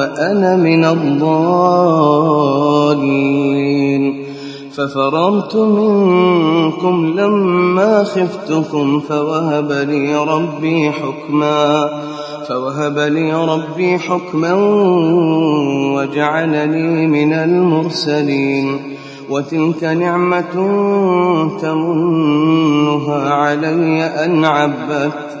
وأنا من الضالين. ففررت منكم لما خفتكم فوهب لي ربي حكما فوهب لي ربي حكما وجعلني من المرسلين. وتلك نعمة تمنها علي أن عبدت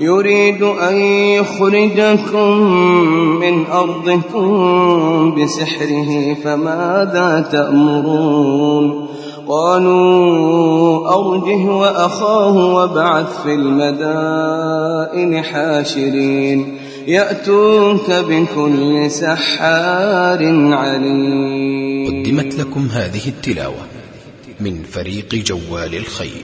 يريد أن يخرجكم من أرضكم بسحره فماذا تأمرون؟ قالوا أرجه وأخاه وابعث في المدائن حاشرين يأتوك بكل سحار عليم. قدمت لكم هذه التلاوة من فريق جوال الخير.